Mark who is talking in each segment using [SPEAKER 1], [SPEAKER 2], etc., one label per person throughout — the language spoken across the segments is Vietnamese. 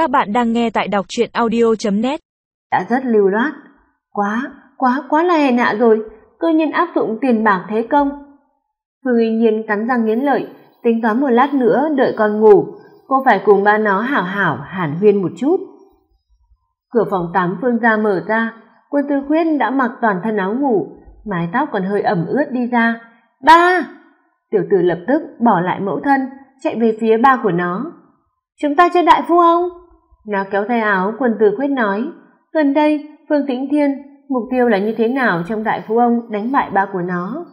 [SPEAKER 1] Các bạn đang nghe tại đọc truyện audio.net
[SPEAKER 2] Đã rất lưu loát. Quá, quá, quá là hèn hạ rồi. Cơ nhân áp dụng tiền bảng thế công. Phương Y Nhiên cắn răng nghiến lợi, tính toán một lát nữa đợi con ngủ. Cô phải cùng ba nó hảo hảo hàn huyên một chút. Cửa phòng tắm Phương gia mở ra, quân tư khuyết đã mặc toàn thân áo ngủ, mái tóc còn hơi ẩm ướt đi ra. Ba! Tiểu tử lập tức bỏ lại mẫu thân, chạy về phía ba của nó. Chúng ta chơi đại phu không nó kéo tay áo quân tư quyết nói. Gần đây, Phương Tĩnh Thiên, mục tiêu là như thế nào trong đại phu ông đánh bại ba của nó?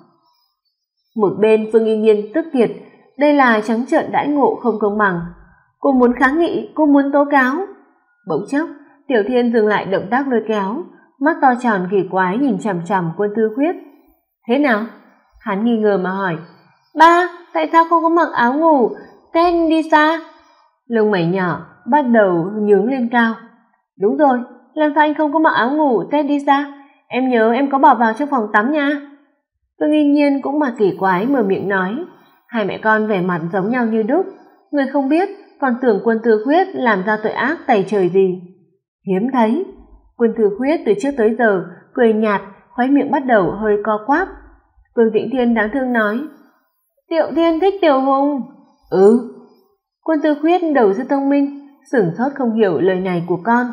[SPEAKER 2] Một bên Phương yên Nhiên tức tiệt, đây là trắng trợn đãi ngộ không công bằng. Cô muốn kháng nghị, cô muốn tố cáo. Bỗng chốc, Tiểu Thiên dừng lại động tác lôi kéo, mắt to tròn kỳ quái nhìn chằm chằm quân tư khuyết. Thế nào? Hắn nghi ngờ mà hỏi. Ba, tại sao không có mặc áo ngủ? tên đi xa. Lông mày nhỏ bắt đầu nhướng lên cao. Đúng rồi, làm sao anh không có mặc áo ngủ Ten đi xa? Em nhớ em có bỏ vào trong phòng tắm nha. Phương Y Nhiên cũng mà kỳ quái mở miệng nói. Hai mẹ con vẻ mặt giống nhau như đúc. Người không biết còn tưởng quân tư khuyết làm ra tội ác tày trời gì. Hiếm thấy. Quân tư khuyết từ trước tới giờ cười nhạt, khóe miệng bắt đầu hơi co quắp. Phương Tĩnh Thiên đáng thương nói. Tiểu Thiên thích Tiểu Hùng. Ừ. Quân tư khuyết đầu rất thông minh, sửng sốt không hiểu lời này của con.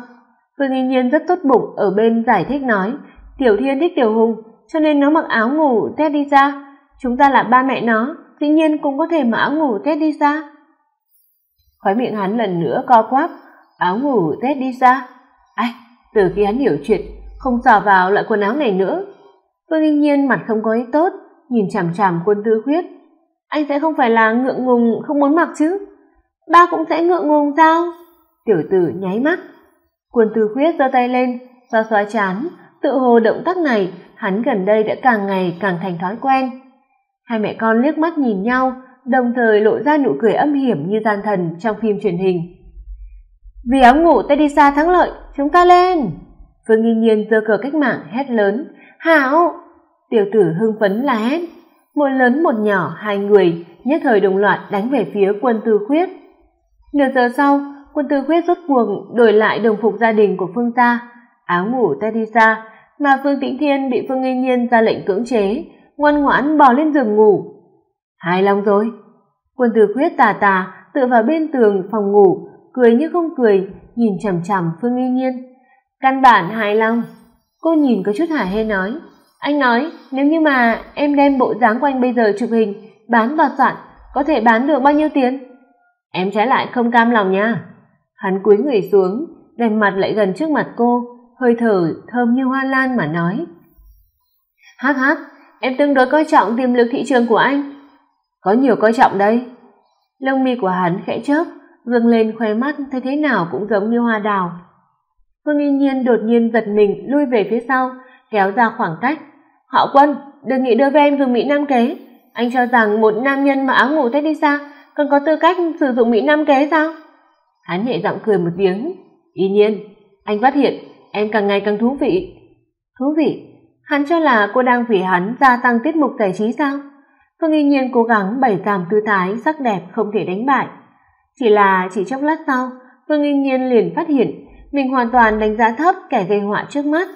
[SPEAKER 2] Phương Y Nhiên rất tốt bụng ở bên giải thích nói, Tiểu Thiên thích Tiểu Hùng, cho nên nó mặc áo ngủ Tết đi ra. Chúng ta là ba mẹ nó, dĩ nhiên cũng có thể mặc áo ngủ Tết đi ra. Khói miệng hắn lần nữa co quắp, áo ngủ Tết đi ra. Ai, từ khi hắn hiểu chuyện, không xò vào loại quần áo này nữa. Phương Y Nhiên mặt không có ý tốt, nhìn chằm chằm quân tư khuyết. Anh sẽ không phải là ngượng ngùng không muốn mặc chứ? Ba cũng sẽ ngượng ngùng sao? Tiểu tử nháy mắt. Quân tư khuyết giơ tay lên, xoa xoa chán, tự hồ động tác này hắn gần đây đã càng ngày càng thành thói quen. Hai mẹ con liếc mắt nhìn nhau, đồng thời lộ ra nụ cười âm hiểm như gian thần trong phim truyền hình. Vì áo ngủ tay đi xa thắng lợi, chúng ta lên! Phương Nghi Nhiên giơ cờ cách mạng hét lớn, Hảo! Tiểu tử hưng phấn là hét. Một lớn một nhỏ hai người nhất thời đồng loạt đánh về phía quân tư khuyết. Nửa giờ sau, quân tư khuyết rốt cuồng đổi lại đồng phục gia đình của Phương gia, áo ngủ teddy ra xa, mà Phương Tĩnh Thiên bị Phương Nghi Nhiên ra lệnh cưỡng chế, ngoan ngoãn bò lên giường ngủ. Hài lòng rồi. Quân tư khuyết tà tà tựa vào bên tường phòng ngủ, cười như không cười, nhìn chằm chằm Phương Nghi Nhiên. Căn bản hài lòng. Cô nhìn có chút hả hê nói, anh nói nếu như mà em đem bộ dáng của anh bây giờ chụp hình, bán vào soạn, có thể bán được bao nhiêu tiền? Em trái lại không cam lòng nha. Hắn cúi người xuống, đem mặt lại gần trước mặt cô, hơi thở thơm như hoa lan mà nói. Hát hát, em tương đối coi trọng tiềm lực thị trường của anh. Có nhiều coi trọng đây. Lông mi của hắn khẽ chớp, gương lên khoe mắt thấy thế nào cũng giống như hoa đào. Phương Y Nhiên đột nhiên giật mình lui về phía sau, kéo ra khoảng cách. Họ quân, đừng nghĩ đưa với em dùng Mỹ Nam kế. Anh cho rằng một nam nhân mà áo ngủ tết đi xa, còn có tư cách sử dụng Mỹ Nam kế sao? Hắn nhẹ giọng cười một tiếng. Y nhiên, anh phát hiện em càng ngày càng thú vị. Thú vị? Hắn cho là cô đang vì hắn gia tăng tiết mục giải trí sao? Phương Y nhiên cố gắng bày giảm tư thái sắc đẹp không thể đánh bại. Chỉ là chỉ chốc lát sau, Phương Y nhiên liền phát hiện mình hoàn toàn đánh giá thấp kẻ gây họa trước mắt.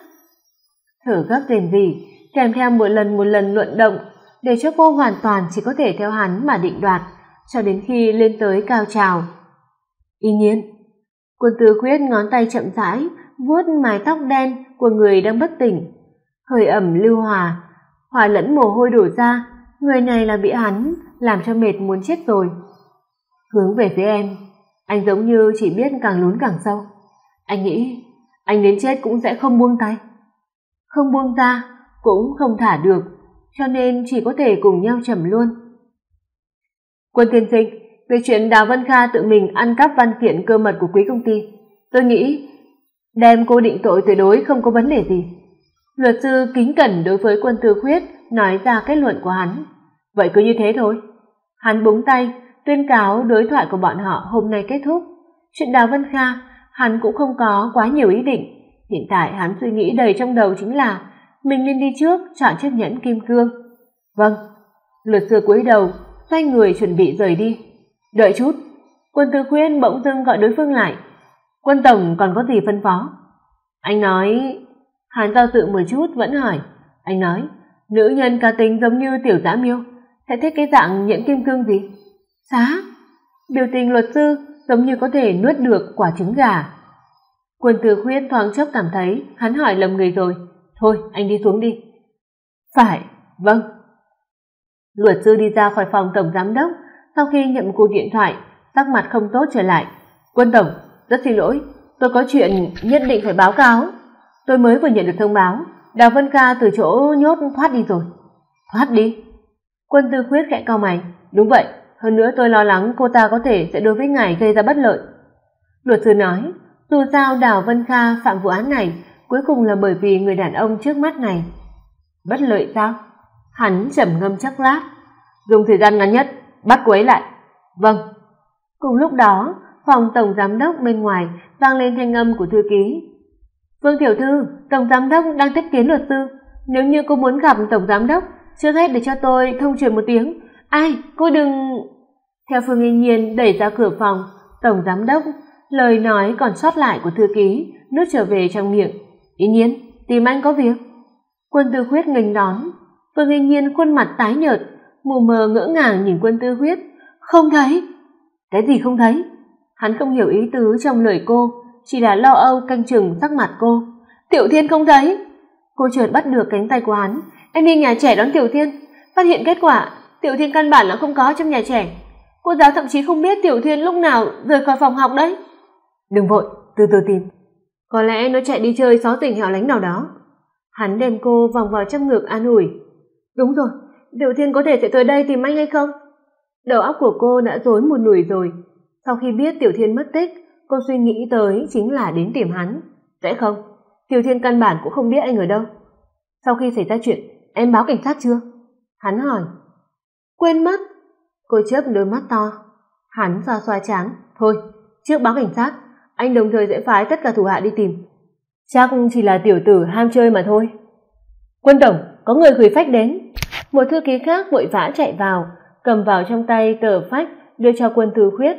[SPEAKER 2] Thở gấp rền rỉ, kèm theo một lần một lần luận động, để cho cô hoàn toàn chỉ có thể theo hắn mà định đoạt, cho đến khi lên tới cao trào. Y nhiên, quân tư quyết ngón tay chậm rãi, vuốt mái tóc đen của người đang bất tỉnh. Hơi ẩm lưu hòa, hòa lẫn mồ hôi đổ ra, người này là bị hắn, làm cho mệt muốn chết rồi. Hướng về phía em, anh giống như chỉ biết càng lún càng sâu. Anh nghĩ, anh đến chết cũng sẽ không buông tay. Không buông ra, cũng không thả được, cho nên chỉ có thể cùng nhau trầm luôn. Quân tiên sinh, về chuyện Đào Vân Kha tự mình ăn cắp văn kiện cơ mật của quý công ty, tôi nghĩ đem cô định tội tuyệt đối không có vấn đề gì. Luật sư kính cẩn đối với quân tư khuyết nói ra kết luận của hắn. Vậy cứ như thế thôi. Hắn búng tay, tuyên cáo đối thoại của bọn họ hôm nay kết thúc. Chuyện Đào Vân Kha, hắn cũng không có quá nhiều ý định. Hiện tại hắn suy nghĩ đầy trong đầu chính là mình nên đi trước chọn chiếc nhẫn kim cương. Vâng. Luật sư cúi đầu, xoay người chuẩn bị rời đi. Đợi chút. Quân tư khuyên bỗng dưng gọi đối phương lại. quân tổng còn có gì phân phó? Anh nói hàn do dự một chút vẫn hỏi. Anh nói, nữ nhân cá tính giống như tiểu dã miêu. Sẽ thích cái dạng nhẫn kim cương gì? Xá biểu tình luật sư giống như có thể nuốt được quả trứng gà. Quân tư khuyên thoáng chốc cảm thấy hắn hỏi lầm người rồi. Thôi, anh đi xuống đi. Phải vâng. Luật sư đi ra khỏi phòng tổng giám đốc sau khi nhận cuộc điện thoại, sắc mặt không tốt trở lại. Quân tổng, rất xin lỗi, tôi có chuyện nhất định phải báo cáo. Tôi mới vừa nhận được thông báo, đào vân ca từ chỗ nhốt thoát đi rồi. Thoát đi? Quân tư khuyết khẽ cau mày. Đúng vậy, hơn nữa tôi lo lắng cô ta có thể sẽ đối với ngài gây ra bất lợi. Luật sư nói, dù sao đào vân kha phạm vụ án này cuối cùng là bởi vì người đàn ông trước mắt này. Bất lợi sao? Hắn trầm ngâm chắc lát. Dùng thời gian ngắn nhất bắt cô ấy lại vâng. Cùng lúc đó, phòng tổng giám đốc bên ngoài vang lên thanh âm của thư ký. Vương tiểu thư, tổng giám đốc đang tiếp kiến luật sư. Nếu như cô muốn gặp tổng giám đốc, trước hết để cho tôi thông truyền một tiếng. Ai, cô đừng theo phương yên nhiên đẩy ra cửa phòng, tổng giám đốc, lời nói còn sót lại của thư ký, nuốt trở về trong miệng. Yên nhiên, tìm anh có việc. Quân tư khuyết nghênh đón. Phương yên nhiên khuôn mặt tái nhợt mù mờ ngỡ ngàng nhìn quân tư huyết. Không thấy. Cái gì không thấy? Hắn không hiểu ý tứ trong lời cô, chỉ là lo âu canh chừng sắc mặt cô. Tiểu thiên không thấy. Cô chợt bắt được cánh tay của hắn. Em đi nhà trẻ đón tiểu thiên. Phát hiện kết quả, tiểu thiên căn bản là không có trong nhà trẻ. Cô giáo thậm chí không biết tiểu thiên lúc nào rời khỏi phòng học đấy. Đừng vội, từ từ tìm. Có lẽ nó chạy đi chơi xó tỉnh hẻo lánh nào đó. Hắn đem cô vòng vào trong ngực an ủi. Đúng rồi tiểu thiên có thể sẽ tới đây tìm anh hay không? Đầu óc của cô đã rối một nùi rồi. Sau khi biết tiểu thiên mất tích, cô suy nghĩ tới chính là đến tìm hắn. Sẽ không, tiểu thiên căn bản cũng không biết anh ở đâu. Sau khi xảy ra chuyện, em báo cảnh sát chưa? Hắn hỏi. Quên mất. Cô chớp đôi mắt to. Hắn xoa xoa trán. Thôi, trước báo cảnh sát, anh đồng thời sẽ phái tất cả thủ hạ đi tìm. Chắc chỉ là tiểu tử ham chơi mà thôi. Quân tổng, có người gửi phách đến một thư ký khác vội vã chạy vào, cầm vào trong tay tờ phách, đưa cho quân tư khuyết.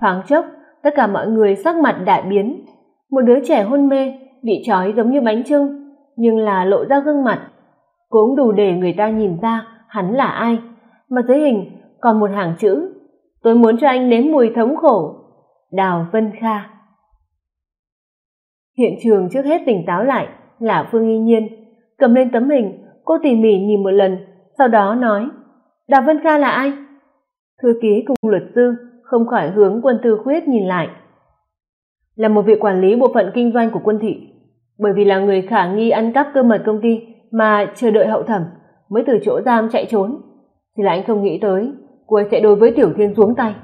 [SPEAKER 2] Thoáng chốc, tất cả mọi người sắc mặt đại biến. Một đứa trẻ hôn mê bị trói giống như bánh trưng, nhưng là lộ ra gương mặt. Cũng đủ để người ta nhìn ra hắn là ai. Mà dưới hình còn một hàng chữ, tôi muốn cho anh nếm mùi thống khổ. Đào vân kha. Hiện trường trước hết tỉnh táo lại là phương y nhiên. Cầm lên tấm hình, cô tỉ mỉ nhìn một lần sau đó nói, đào vân kha là ai? Thư ký cùng luật sư không khỏi hướng quân tư khuyết nhìn lại. Là một vị quản lý bộ phận kinh doanh của quân thị, bởi vì là người khả nghi ăn cắp cơ mật công ty mà chờ đợi hậu thẩm mới từ chỗ giam chạy trốn, thì là anh không nghĩ tới cô ấy sẽ đối với tiểu thiên xuống tay.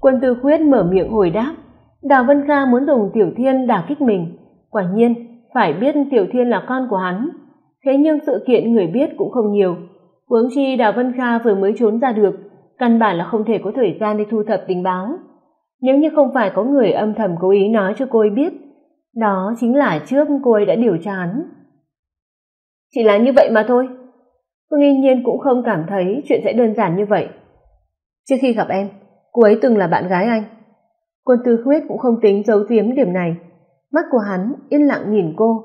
[SPEAKER 2] Quân tư khuyết mở miệng hồi đáp, đào vân kha muốn dùng tiểu thiên đả kích mình, quả nhiên phải biết tiểu thiên là con của hắn thế nhưng sự kiện người biết cũng không nhiều. Huống chi đào vân kha vừa mới trốn ra được, căn bản là không thể có thời gian đi thu thập tình báo. Nếu như không phải có người âm thầm cố ý nói cho cô ấy biết, đó chính là trước cô ấy đã điều tra hắn chỉ là như vậy mà thôi. Phương yên nhiên cũng không cảm thấy chuyện sẽ đơn giản như vậy. Trước khi gặp em, cô ấy từng là bạn gái anh. Quân tư khuyết cũng không tính giấu giếm điểm này. Mắt của hắn yên lặng nhìn cô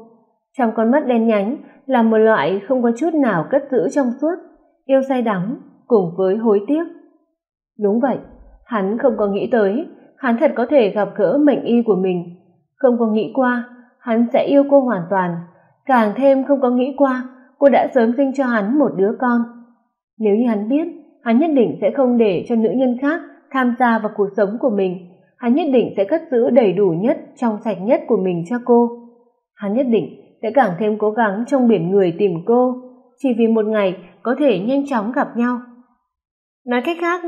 [SPEAKER 2] trong con mắt đen nhánh là một loại không có chút nào cất giữ trong suốt, yêu say đắm cùng với hối tiếc. Đúng vậy, hắn không có nghĩ tới hắn thật có thể gặp gỡ mệnh y của mình. Không có nghĩ qua hắn sẽ yêu cô hoàn toàn, càng thêm không có nghĩ qua cô đã sớm sinh cho hắn một đứa con. Nếu như hắn biết, hắn nhất định sẽ không để cho nữ nhân khác tham gia vào cuộc sống của mình. Hắn nhất định sẽ cất giữ đầy đủ nhất, trong sạch nhất của mình cho cô. Hắn nhất định sẽ càng thêm cố gắng trong biển người tìm cô, chỉ vì một ngày có thể nhanh chóng gặp nhau. Nói cách khác,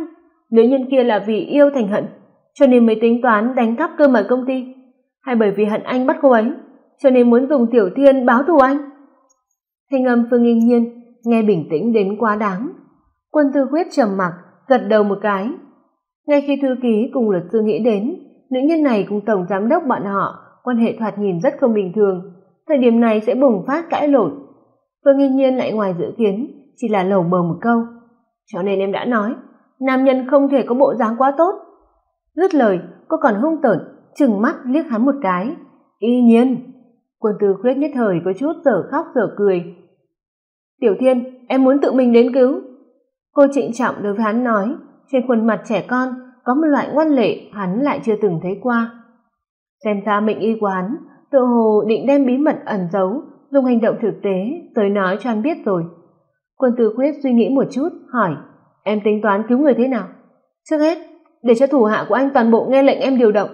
[SPEAKER 2] nữ nhân kia là vì yêu thành hận, cho nên mới tính toán đánh cắp cơ mật công ty. Hay bởi vì hận anh bắt cô ấy, cho nên muốn dùng tiểu thiên báo thù anh. Thanh âm phương Nghiên nhiên nghe bình tĩnh đến quá đáng. Quân tư quyết trầm mặc, gật đầu một cái. Ngay khi thư ký cùng luật sư nghĩ đến, nữ nhân này cùng tổng giám đốc bọn họ quan hệ thoạt nhìn rất không bình thường thời điểm này sẽ bùng phát cãi lộn. Phương Nghi nhiên lại ngoài dự kiến, chỉ là lầu bầu một câu. Cho nên em đã nói, nam nhân không thể có bộ dáng quá tốt. Dứt lời, cô còn hung tợn chừng mắt liếc hắn một cái. Y nhiên, quân tư khuyết nhất thời có chút dở khóc dở cười. Tiểu thiên, em muốn tự mình đến cứu. Cô trịnh trọng đối với hắn nói, trên khuôn mặt trẻ con có một loại ngoan lệ hắn lại chưa từng thấy qua. Xem ra mệnh y của hắn tự hồ định đem bí mật ẩn giấu, dùng hành động thực tế tới nói cho anh biết rồi. Quân tử quyết suy nghĩ một chút, hỏi, em tính toán cứu người thế nào? Trước hết, để cho thủ hạ của anh toàn bộ nghe lệnh em điều động.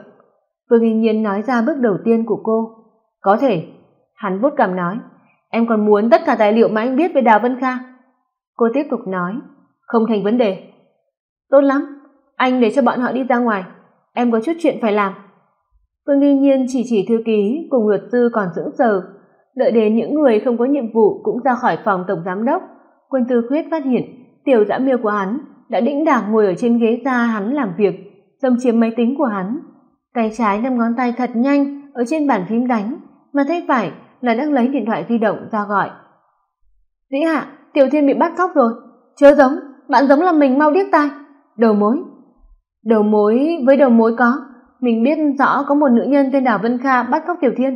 [SPEAKER 2] Vương yên nhiên nói ra bước đầu tiên của cô. Có thể. Hắn vút cằm nói, em còn muốn tất cả tài liệu mà anh biết về đào vân kha? Cô tiếp tục nói, không thành vấn đề. Tốt lắm, anh để cho bọn họ đi ra ngoài, em có chút chuyện phải làm vương nghi nhiên chỉ chỉ thư ký cùng luật sư còn sững sờ đợi đến những người không có nhiệm vụ cũng ra khỏi phòng tổng giám đốc, quân tư khuyết phát hiện tiểu dã miêu của hắn đã đĩnh đạc ngồi ở trên ghế ra hắn làm việc, xâm chiếm máy tính của hắn. Tay trái năm ngón tay thật nhanh ở trên bàn phím đánh, mà tay phải là đang lấy điện thoại di động ra gọi. Dĩ hạ, tiểu thiên bị bắt cóc rồi. Chớ giống, bạn giống là mình mau điếc tai. Đầu mối. Đầu mối, với đầu mối có mình biết rõ có một nữ nhân tên đào vân kha bắt cóc tiểu thiên.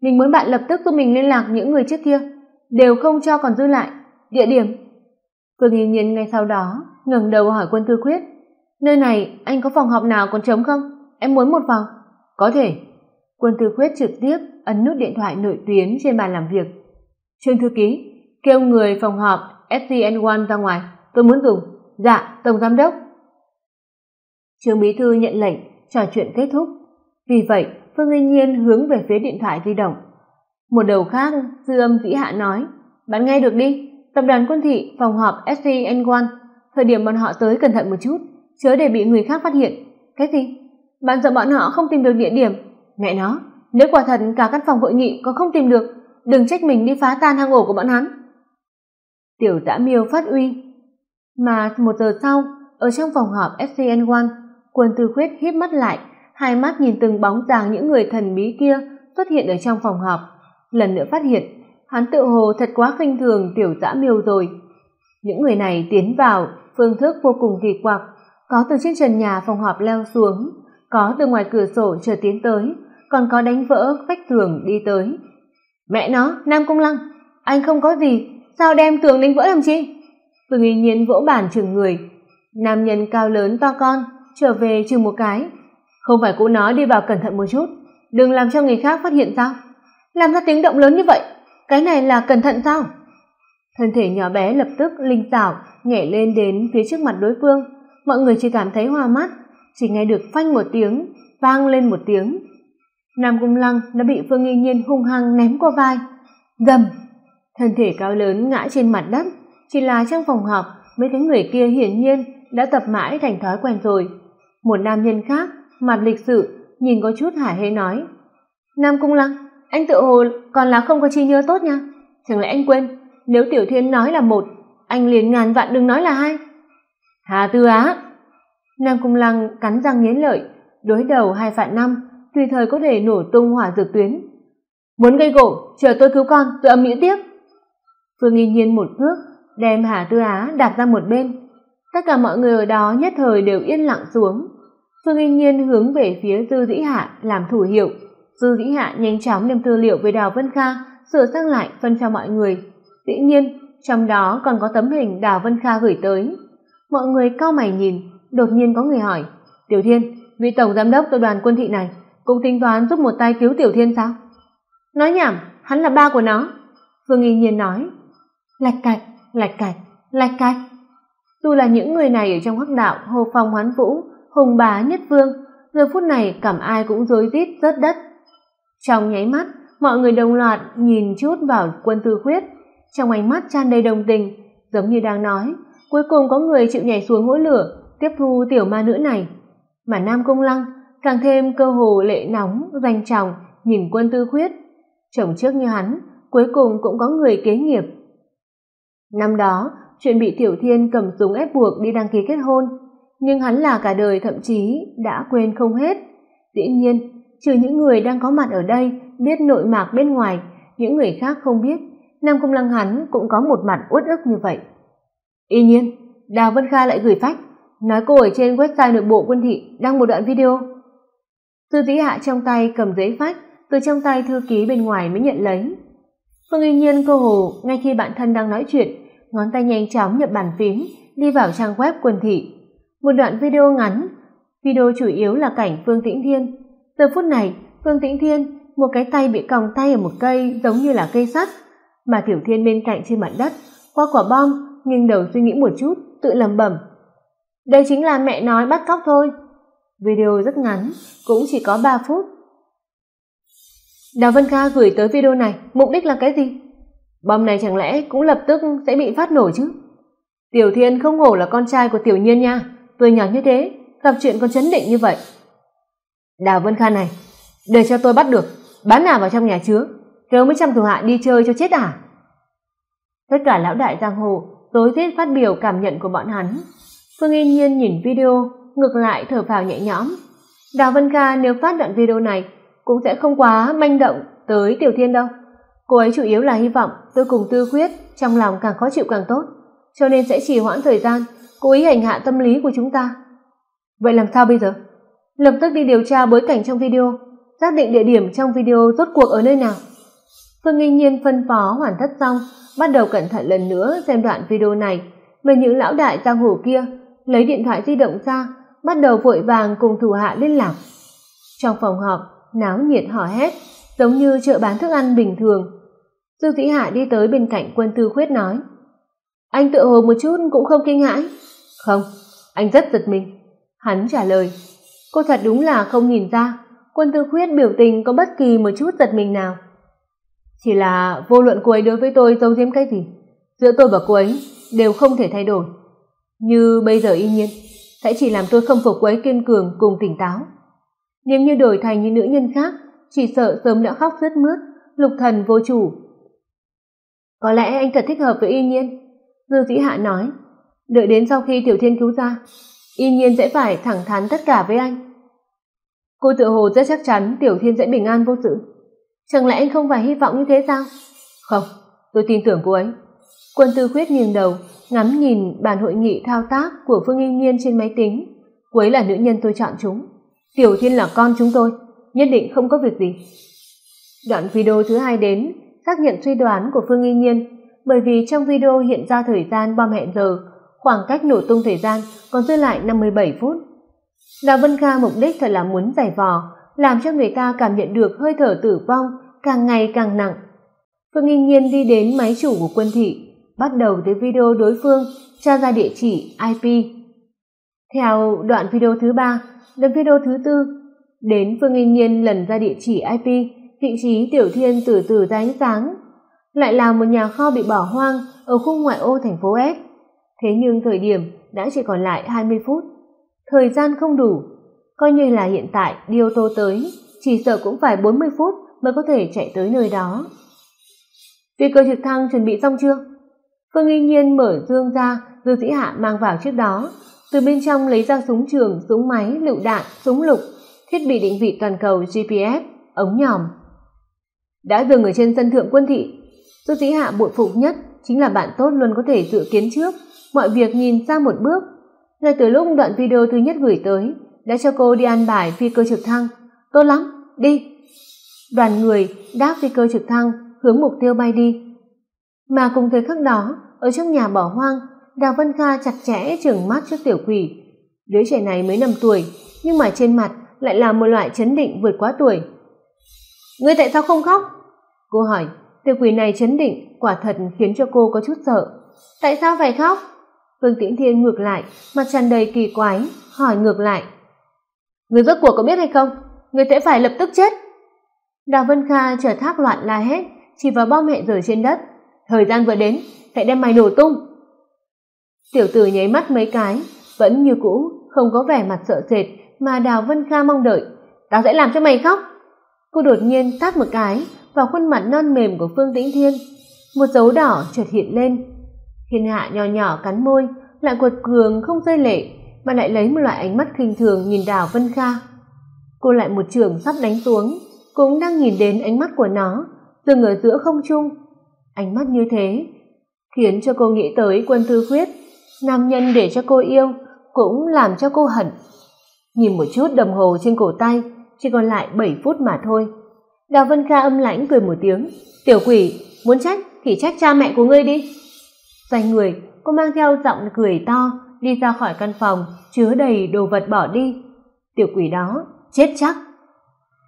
[SPEAKER 2] Mình muốn bạn lập tức giúp mình liên lạc những người trước kia, đều không cho còn dư lại. Địa điểm. Phương yên nhiên ngay sau đó ngẩng đầu hỏi quân tư quyết. Nơi này anh có phòng họp nào còn trống không? Em muốn một phòng. Có thể. Quân tư quyết trực tiếp ấn nút điện thoại nội tuyến trên bàn làm việc. Trương thư ký kêu người phòng họp fcn one ra ngoài. Tôi muốn dùng. Dạ tổng giám đốc. Trương bí thư nhận lệnh trò chuyện kết thúc. Vì vậy, phương Linh nhiên hướng về phía điện thoại di động. Một đầu khác, dư âm vĩ hạ nói, bạn nghe được đi, tập đoàn quân thị phòng họp scn one, thời điểm bọn họ tới cẩn thận một chút, chớ để bị người khác phát hiện. Cái gì? Bạn sợ bọn họ không tìm được địa điểm. Mẹ nó, nếu quả thật cả căn phòng hội nghị có không tìm được, đừng trách mình đi phá tan hang ổ của bọn hắn. Tiểu dã miêu phát uy, mà một giờ sau, ở trong phòng họp scn one quân tư khuyết híp mắt lại, hai mắt nhìn từng bóng dáng những người thần bí kia xuất hiện ở trong phòng họp. Lần nữa phát hiện, hắn tự hồ thật quá khinh thường tiểu dã miêu rồi. Những người này tiến vào, phương thức vô cùng kỳ quặc. Có từ trên trần nhà phòng họp leo xuống, có từ ngoài cửa sổ chờ tiến tới, còn có đánh vỡ vách tường đi tới. Mẹ nó, nam cung lăng, anh không có gì, sao đem tường đánh vỡ làm chi? Phương y nhiên vỗ bản chừng người. Nam nhân cao lớn to con trở về chừng một cái. Không phải cô nói đi vào cẩn thận một chút, đừng làm cho người khác phát hiện sao làm ra tiếng động lớn như vậy, cái này là cẩn thận sao thân thể nhỏ bé lập tức linh xảo nhảy lên đến phía trước mặt đối phương. Mọi người chỉ cảm thấy hoa mắt, chỉ nghe được phanh một tiếng, vang lên một tiếng. Nam cung lăng đã bị phương nghi nhiên hung hăng ném qua vai. Gầm! Thân thể cao lớn ngã trên mặt đất, chỉ là trong phòng họp, mấy cái người kia hiển nhiên đã tập mãi thành thói quen rồi một nam nhân khác, mặt lịch sự, nhìn có chút hả hê nói. Nam cung lăng, anh tự hồ còn là không có chi nhớ tốt nha. Chẳng lẽ anh quên, nếu tiểu thiên nói là một, anh liền ngàn vạn đừng nói là hai. Hà tư á. Nam cung lăng cắn răng nghiến lợi, đối đầu hai vạn năm, tùy thời có thể nổ tung hỏa dược tuyến. Muốn gây gỗ, chờ tôi cứu con, tôi âm mỹ tiếp. Phương nghi nhiên một bước, đem hà tư á đặt ra một bên. Tất cả mọi người ở đó nhất thời đều yên lặng xuống phương Yên nhiên hướng về phía dư dĩ hạ làm thủ hiệu. Dư dĩ hạ nhanh chóng đem tư liệu về đào vân kha sửa sang lại phân cho mọi người. Dĩ nhiên, trong đó còn có tấm hình đào vân kha gửi tới. Mọi người cau mày nhìn, đột nhiên có người hỏi, tiểu thiên, vị tổng giám đốc tập đoàn quân thị này cũng tính toán giúp một tay cứu tiểu thiên sao? Nói nhảm, hắn là ba của nó. Phương y nhiên nói, lạch cạch lạch cạch lạch cạch. Dù là những người này ở trong hắc đạo, hồ phong, hoán vũ hùng bá nhất vương, giờ phút này cảm ai cũng rối rít rớt đất. Trong nháy mắt, mọi người đồng loạt nhìn chút vào quân tư khuyết. Trong ánh mắt tràn đầy đồng tình, giống như đang nói, cuối cùng có người chịu nhảy xuống hỗ lửa, tiếp thu tiểu ma nữ này. Mà nam công lăng càng thêm cơ hồ lệ nóng danh trọng nhìn quân tư khuyết. Chồng trước như hắn, cuối cùng cũng có người kế nghiệp. Năm đó, chuyện bị tiểu thiên cầm súng ép buộc đi đăng ký kết hôn nhưng hắn là cả đời thậm chí đã quên không hết dĩ nhiên trừ những người đang có mặt ở đây biết nội mạc bên ngoài những người khác không biết nam công lăng hắn cũng có một mặt uất ức như vậy y nhiên đào vân kha lại gửi phách nói cô ở trên website nội bộ quân thị đăng một đoạn video Tư Dĩ Hạ trong tay cầm giấy phách, từ trong tay thư ký bên ngoài mới nhận lấy. Phương Y Nhiên cô hồ ngay khi bạn thân đang nói chuyện, ngón tay nhanh chóng nhập bàn phím, đi vào trang web quân thị. Một đoạn video ngắn, video chủ yếu là cảnh Phương Tĩnh Thiên. Giờ phút này, Phương Tĩnh Thiên một cái tay bị còng tay ở một cây giống như là cây sắt, mà Tiểu Thiên bên cạnh trên mặt đất, qua quả bom, nghiêng đầu suy nghĩ một chút, tự lẩm bẩm. Đây chính là mẹ nói bắt cóc thôi. Video rất ngắn, cũng chỉ có 3 phút. Đào Vân Kha gửi tới video này, mục đích là cái gì? Bom này chẳng lẽ cũng lập tức sẽ bị phát nổ chứ? Tiểu Thiên không hổ là con trai của Tiểu Nhiên nha, tuổi nhỏ như thế, gặp chuyện còn chấn định như vậy. Đào Vân Kha này, để cho tôi bắt được, bán nào vào trong nhà chứa, kéo mấy trăm thủ hạ đi chơi cho chết à? Tất cả lão đại giang hồ tối tiết phát biểu cảm nhận của bọn hắn. Phương Yên Nhiên nhìn video, ngược lại thở phào nhẹ nhõm. Đào Vân Kha nếu phát đoạn video này cũng sẽ không quá manh động tới Tiểu Thiên đâu. Cô ấy chủ yếu là hy vọng tôi cùng Tư Quyết trong lòng càng khó chịu càng tốt, cho nên sẽ trì hoãn thời gian, cố ý hành hạ tâm lý của chúng ta. Vậy làm sao bây giờ? Lập tức đi điều tra bối cảnh trong video, xác định địa điểm trong video rốt cuộc ở nơi nào. Phương Nghi Nhiên phân phó hoàn tất xong, bắt đầu cẩn thận lần nữa xem đoạn video này, mà những lão đại giang hồ kia lấy điện thoại di động ra, bắt đầu vội vàng cùng thủ hạ liên lạc. Trong phòng họp, náo nhiệt hò hét, giống như chợ bán thức ăn bình thường. Dương Thị Hạ đi tới bên cạnh Quân Tư Khuyết nói: "Anh tự hồ một chút cũng không kinh hãi?" "Không, anh rất giật mình." Hắn trả lời. Cô thật đúng là không nhìn ra, Quân Tư Khuyết biểu tình có bất kỳ một chút giật mình nào. Chỉ là vô luận cô ấy đối với tôi giấu giếm cái gì, giữa tôi và cô ấy đều không thể thay đổi. Như bây giờ y nhiên, sẽ chỉ làm tôi không phục cô ấy kiên cường cùng tỉnh táo. Nếu như đổi thành như nữ nhân khác, chỉ sợ sớm đã khóc rất mướt, lục thần vô chủ. Có lẽ anh thật thích hợp với y nhiên, Dư Dĩ Hạ nói, đợi đến sau khi Tiểu Thiên cứu ra, y nhiên sẽ phải thẳng thắn tất cả với anh. Cô tự hồ rất chắc chắn Tiểu Thiên sẽ bình an vô sự. Chẳng lẽ anh không phải hy vọng như thế sao? Không, tôi tin tưởng cô ấy. Quân Tư Khuyết nghiêng đầu, ngắm nhìn bàn hội nghị thao tác của Phương Y Nhiên trên máy tính. Cô ấy là nữ nhân tôi chọn chúng. Tiểu Thiên là con chúng tôi, nhất định không có việc gì. Đoạn video thứ hai đến, xác nhận suy đoán của Phương Y Nhiên, bởi vì trong video hiện ra thời gian bom hẹn giờ, khoảng cách nổ tung thời gian còn dư lại 57 phút. Đào Vân Kha mục đích thật là muốn giải vò, làm cho người ta cảm nhận được hơi thở tử vong càng ngày càng nặng. Phương Nghi Nhiên đi đến máy chủ của quân thị, bắt đầu tới video đối phương tra ra địa chỉ IP. Theo đoạn video thứ ba, đến video thứ tư, đến Phương Nghi Nhiên lần ra địa chỉ IP, vị trí Tiểu Thiên từ từ ra ánh sáng, lại là một nhà kho bị bỏ hoang ở khu ngoại ô thành phố S. Thế nhưng thời điểm đã chỉ còn lại 20 phút. Thời gian không đủ, coi như là hiện tại đi ô tô tới, chỉ sợ cũng phải 40 phút mới có thể chạy tới nơi đó. Phi cơ trực thăng chuẩn bị xong chưa? Phương Y Nhiên mở dương ra, Dư Dĩ Hạ mang vào trước đó, từ bên trong lấy ra súng trường, súng máy, lựu đạn, súng lục, thiết bị định vị toàn cầu GPS, ống nhòm. Đã dừng ở trên sân thượng quân thị, Tô Dĩ Hạ bội phục nhất chính là bạn tốt luôn có thể dự kiến trước, mọi việc nhìn xa một bước. Ngay từ lúc đoạn video thứ nhất gửi tới, đã cho cô đi ăn bài phi cơ trực thăng. Tốt lắm, đi. Đoàn người đáp phi cơ trực thăng hướng mục tiêu bay đi. Mà cùng thời khắc đó, ở trong nhà bỏ hoang, Đào Vân Kha chặt chẽ trừng mắt trước tiểu quỷ. Đứa trẻ này mới năm tuổi, nhưng mà trên mặt lại là một loại chấn định vượt quá tuổi. Ngươi tại sao không khóc? Cô hỏi, tiểu quỷ này chấn định quả thật khiến cho cô có chút sợ. Tại sao phải khóc? vương Tĩnh Thiên ngược lại, mặt tràn đầy kỳ quái, hỏi ngược lại. Người rốt cuộc có biết hay không? Người sẽ phải lập tức chết. Đào Vân Kha trở thác loạn la hét, chỉ vào bom hẹn rời trên đất. Thời gian vừa đến, sẽ đem mày nổ tung. Tiểu tử nháy mắt mấy cái, vẫn như cũ, không có vẻ mặt sợ sệt mà Đào Vân Kha mong đợi. Tao sẽ làm cho mày khóc. Cô đột nhiên tát một cái vào khuôn mặt non mềm của Phương Tĩnh Thiên. Một dấu đỏ chợt hiện lên. Thiên hạ nhỏ nhỏ cắn môi, lại quật cường không rơi lệ, mà lại lấy một loại ánh mắt khinh thường nhìn Đào Vân Kha. Cô lại một trường sắp đánh xuống, cũng đang nhìn đến ánh mắt của nó, dừng ở giữa không trung. Ánh mắt như thế khiến cho cô nghĩ tới Quân Tư Khuyết, nam nhân để cho cô yêu cũng làm cho cô hận. Nhìn một chút đồng hồ trên cổ tay, chỉ còn lại bảy phút mà thôi đào vân kha âm lãnh cười một tiếng. Tiểu quỷ, muốn trách thì trách cha mẹ của ngươi đi. Xoay người, cô mang theo giọng cười to, đi ra khỏi căn phòng, chứa đầy đồ vật bỏ đi. Tiểu quỷ đó, chết chắc.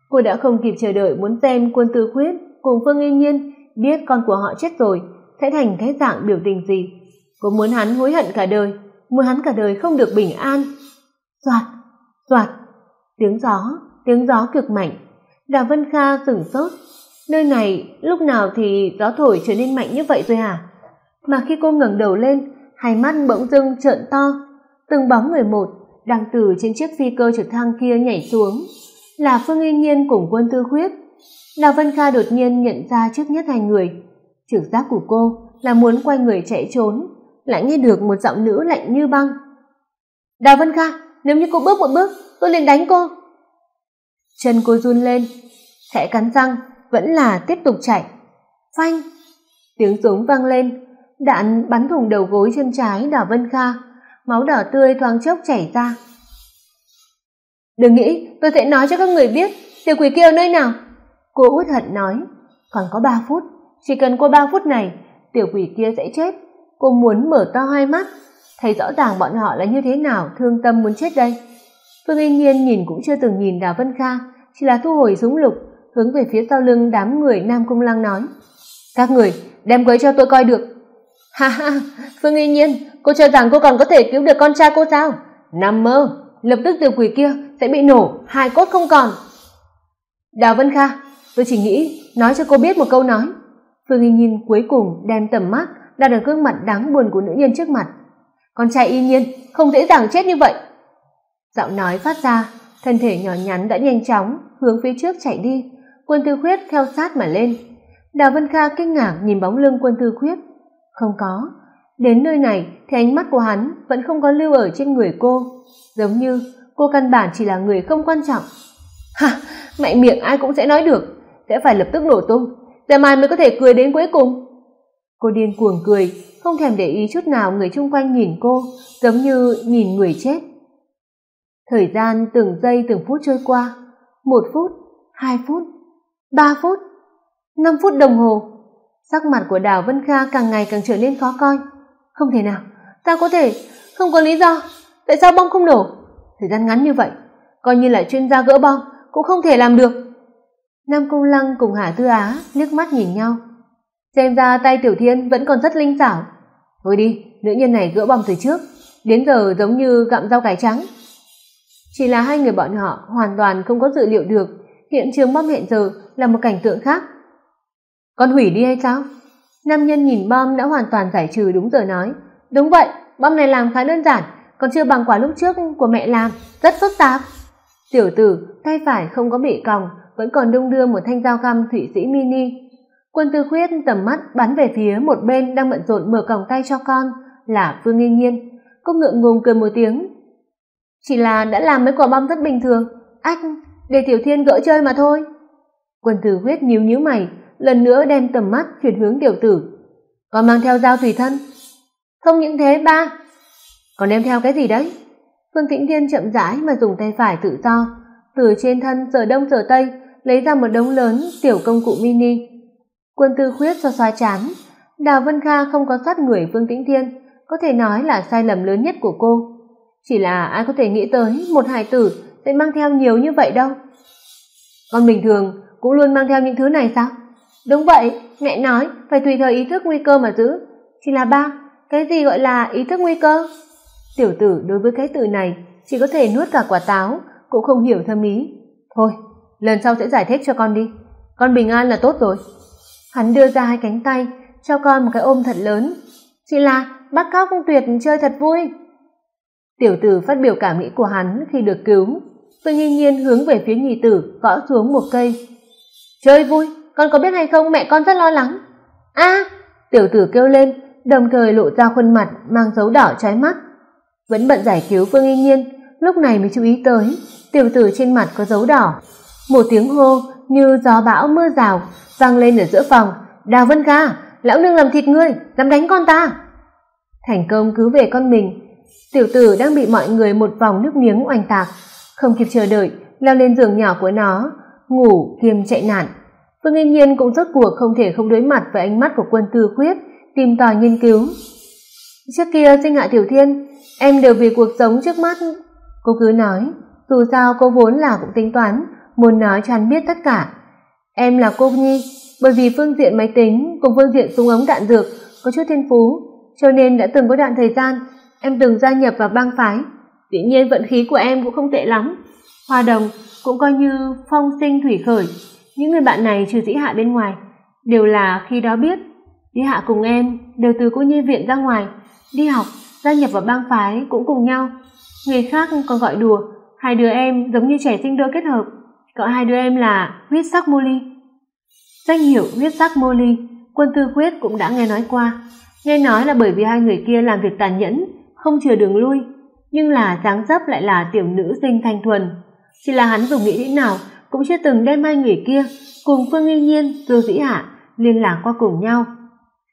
[SPEAKER 2] Cô đã không kịp chờ đợi muốn xem quân tư khuyết cùng phương yên nhiên biết con của họ chết rồi, sẽ thành cái dạng biểu tình gì. Cô muốn hắn hối hận cả đời, muốn hắn cả đời không được bình an. Soạt soạt. Tiếng gió tiếng gió cực mạnh đào vân kha sửng sốt. Nơi này, lúc nào thì gió thổi trở nên mạnh như vậy rồi hả? Mà khi cô ngẩng đầu lên, hai mắt bỗng dưng trợn to. Từng bóng người một đang từ trên chiếc phi cơ trực thăng kia nhảy xuống, là phương yên nhiên cùng quân tư khuyết. Đào vân kha đột nhiên nhận ra trước nhất hai người. Trực giác của cô là muốn quay người chạy trốn, lại nghe được một giọng nữ lạnh như băng. Đào vân kha, nếu như cô bước một bước, tôi liền đánh cô chân cô run lên, khẽ cắn răng, vẫn là tiếp tục chạy. Phanh! Tiếng súng vang lên, đạn bắn thủng đầu gối chân trái đào vân kha, máu đỏ tươi thoáng chốc chảy ra. Đừng nghĩ, tôi sẽ nói cho các người biết, tiểu quỷ kia ở nơi nào. Cô uất hận nói, còn có ba phút, chỉ cần qua ba phút này, tiểu quỷ kia sẽ chết. Cô muốn mở to hai mắt, thấy rõ ràng bọn họ là như thế nào, thương tâm muốn chết đây phương yên nhiên nhìn cũng chưa từng nhìn đào vân kha, chỉ là thu hồi súng lục, hướng về phía sau lưng đám người nam cung lăng nói. Các người, đem quấy cho tôi coi được. Ha ha, phương yên nhiên, cô cho rằng cô còn có thể cứu được con trai cô sao? Nằm mơ, lập tức tiểu quỷ kia sẽ bị nổ hai cốt không còn. Đào vân kha, tôi chỉ nghĩ nói cho cô biết một câu nói. Phương yên nhiên cuối cùng đem tầm mắt đặt ở gương mặt đáng buồn của nữ nhân trước mặt. Con trai y nhiên không dễ dàng chết như vậy giọng nói phát ra, thân thể nhỏ nhắn đã nhanh chóng, hướng phía trước chạy đi. Quân tư khuyết theo sát mà lên. Đào vân kha kinh ngạc nhìn bóng lưng quân tư khuyết. Không có. Đến nơi này thì ánh mắt của hắn vẫn không có lưu ở trên người cô. Giống như cô căn bản chỉ là người không quan trọng. Ha, mạnh miệng ai cũng sẽ nói được. Sẽ phải lập tức nổ tung. Để mai mới có thể cười đến cuối cùng. Cô điên cuồng cười, không thèm để ý chút nào người chung quanh nhìn cô, giống như nhìn người chết thời gian từng giây từng phút trôi qua. Một phút, hai phút, ba phút, năm phút đồng hồ. Sắc mặt của đào vân kha càng ngày càng trở nên khó coi. Không thể nào ta có thể? Không có lý do. Tại sao bom không nổ? Thời gian ngắn như vậy, coi như là chuyên gia gỡ bom, cũng không thể làm được. Nam cung lăng cùng hà tư á nước mắt nhìn nhau. Xem ra tay tiểu thiên vẫn còn rất linh xảo. Thôi đi, nữ nhân này gỡ bom từ trước, đến giờ giống như gặm rau cải trắng chỉ là hai người bọn họ hoàn toàn không có dự liệu được hiện trường bom hẹn giờ là một cảnh tượng khác. Con hủy đi hay sao? Nam nhân nhìn bom đã hoàn toàn giải trừ đúng giờ nói. Đúng vậy, bom này làm khá đơn giản, còn chưa bằng quả lúc trước của mẹ làm, rất phức tạp. Tiểu tử, tay phải không có bị còng, vẫn còn đung đưa một thanh dao găm thụy sĩ mini. Quân tư khuyết tầm mắt bắn về phía một bên đang bận rộn mở còng tay cho con, là phương nghi nhiên. Cô ngượng ngùng cười một tiếng chỉ là đã làm mấy quả bom rất bình thường. Ách, để tiểu thiên gỡ chơi mà thôi. Quân tử huyết nhíu nhíu mày lần nữa đem tầm mắt chuyển hướng tiểu tử. Còn mang theo dao tùy thân. Không những thế ba. Còn đem theo cái gì đấy? Phương tĩnh thiên chậm rãi mà dùng tay phải tự do từ trên thân giở đông giở tây lấy ra một đống lớn tiểu công cụ mini. Quân tư khuyết cho xoa chán. Đào vân kha không có sát người phương tĩnh thiên có thể nói là sai lầm lớn nhất của cô chỉ là ai có thể nghĩ tới một hài tử sẽ mang theo nhiều như vậy đâu. Con bình thường cũng luôn mang theo những thứ này sao? Đúng vậy, mẹ nói phải tùy thời ý thức nguy cơ mà giữ. Chỉ là ba, cái gì gọi là ý thức nguy cơ? Tiểu tử đối với cái từ này, chỉ có thể nuốt cả quả táo, cũng không hiểu thâm ý. Thôi, lần sau sẽ giải thích cho con đi. Con bình an là tốt rồi. Hắn đưa ra hai cánh tay, cho con một cái ôm thật lớn. Chỉ là bắt cóc tuyệt chơi thật vui tiểu tử phát biểu cảm nghĩ của hắn khi được cứu. Tôi nghi nhiên hướng về phía nhì tử, gõ xuống một cây. Chơi vui, con có biết hay không? Mẹ con rất lo lắng. A, tiểu tử kêu lên, đồng thời lộ ra khuôn mặt mang dấu đỏ trái mắt. Vẫn bận giải cứu phương Y nhiên, lúc này mới chú ý tới, tiểu tử trên mặt có dấu đỏ. Một tiếng hô như gió bão mưa rào vang lên ở giữa phòng. Đào vân ca, lão nương làm thịt ngươi, dám đánh con ta. Thành công cứu về con mình tiểu tử đang bị mọi người một vòng nước miếng oanh tạc. Không kịp chờ đợi, leo lên giường nhỏ của nó, ngủ kiêm chạy nạn. Phương yên nhiên cũng rốt cuộc không thể không đối mặt với ánh mắt của quân tư khuyết tìm tòi nghiên cứu. Trước kia sinh hạ tiểu thiên, em đều vì cuộc sống trước mắt. Cô cứ nói, dù sao cô vốn là cũng tính toán, muốn nói cho anh biết tất cả. Em là cô nhi, bởi vì phương diện máy tính cùng phương diện súng ống đạn dược có chút thiên phú, cho nên đã từng có đoạn thời gian em từng gia nhập vào bang phái. Dĩ nhiên vận khí của em cũng không tệ lắm. Hoa đồng cũng coi như phong sinh thủy khởi. Những người bạn này trừ dĩ hạ bên ngoài. Đều là khi đó biết, dĩ hạ cùng em đều từ cô nhi viện ra ngoài, đi học, gia nhập vào bang phái cũng cùng nhau. Người khác còn gọi đùa, hai đứa em giống như trẻ sinh đôi kết hợp. Gọi hai đứa em là huyết sắc mô ly. Danh hiệu huyết sắc mô ly, quân tư quyết cũng đã nghe nói qua. Nghe nói là bởi vì hai người kia làm việc tàn nhẫn không chừa đường lui, nhưng là dáng dấp lại là tiểu nữ sinh thanh thuần. Chỉ là hắn dù nghĩ thế nào cũng chưa từng đem hai người kia cùng phương nghi nhiên dư dĩ hạ liên lạc qua cùng nhau.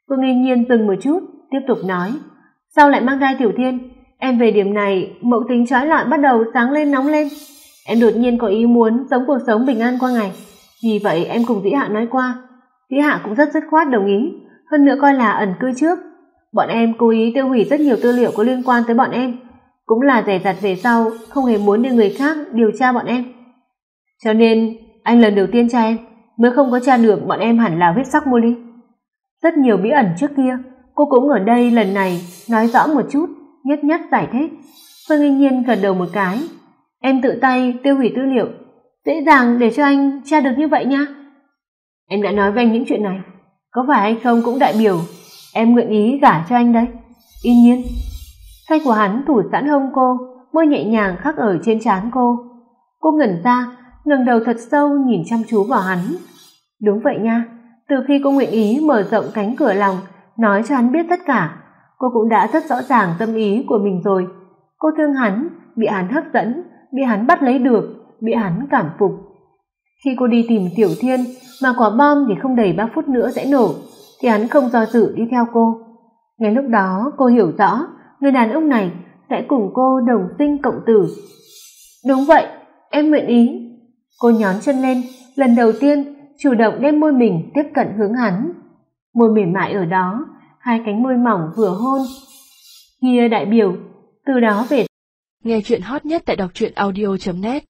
[SPEAKER 2] Phương nghi nhiên dừng một chút, tiếp tục nói, sao lại mang thai tiểu thiên? Em về điểm này mộng tính trói lọi bắt đầu sáng lên nóng lên. Em đột nhiên có ý muốn sống cuộc sống bình an qua ngày. Vì vậy em cùng dĩ hạ nói qua. Dĩ hạ cũng rất dứt khoát đồng ý, hơn nữa coi là ẩn cư trước bọn em cố ý tiêu hủy rất nhiều tư liệu có liên quan tới bọn em. Cũng là rẻ rặt về sau, không hề muốn để người khác điều tra bọn em. Cho nên, anh lần đầu tiên tra em, mới không có tra được bọn em hẳn là huyết sắc Molly. rất nhiều bí ẩn trước kia, cô cũng ở đây lần này nói rõ một chút, nhất nhất giải thích. Phương yên nhiên gật đầu một cái. Em tự tay tiêu hủy tư liệu. Dễ dàng để cho anh tra được như vậy nha. Em đã nói với anh những chuyện này. Có phải hay không cũng đại biểu em nguyện ý gả cho anh đấy. Y nhiên, tay của hắn thủ sẵn hông cô, môi nhẹ nhàng khắc ở trên trán cô. Cô ngẩn ra, ngẩng đầu thật sâu nhìn chăm chú vào hắn. Đúng vậy nha, từ khi cô nguyện ý mở rộng cánh cửa lòng, nói cho hắn biết tất cả, cô cũng đã rất rõ ràng tâm ý của mình rồi. Cô thương hắn, bị hắn hấp dẫn, bị hắn bắt lấy được, bị hắn cảm phục. Khi cô đi tìm tiểu thiên, mà quả bom thì không đầy ba phút nữa sẽ nổ thì hắn không do dự đi theo cô. Ngay lúc đó, cô hiểu rõ, người đàn ông này sẽ cùng cô đồng sinh cộng tử. Đúng vậy, em nguyện ý. Cô nhón chân lên, lần đầu tiên chủ động đem môi mình tiếp cận hướng hắn. Môi mềm mại ở đó, hai cánh môi mỏng vừa hôn. Kia đại biểu, từ đó về.
[SPEAKER 1] Nghe chuyện hot nhất tại đọc truyện audio net.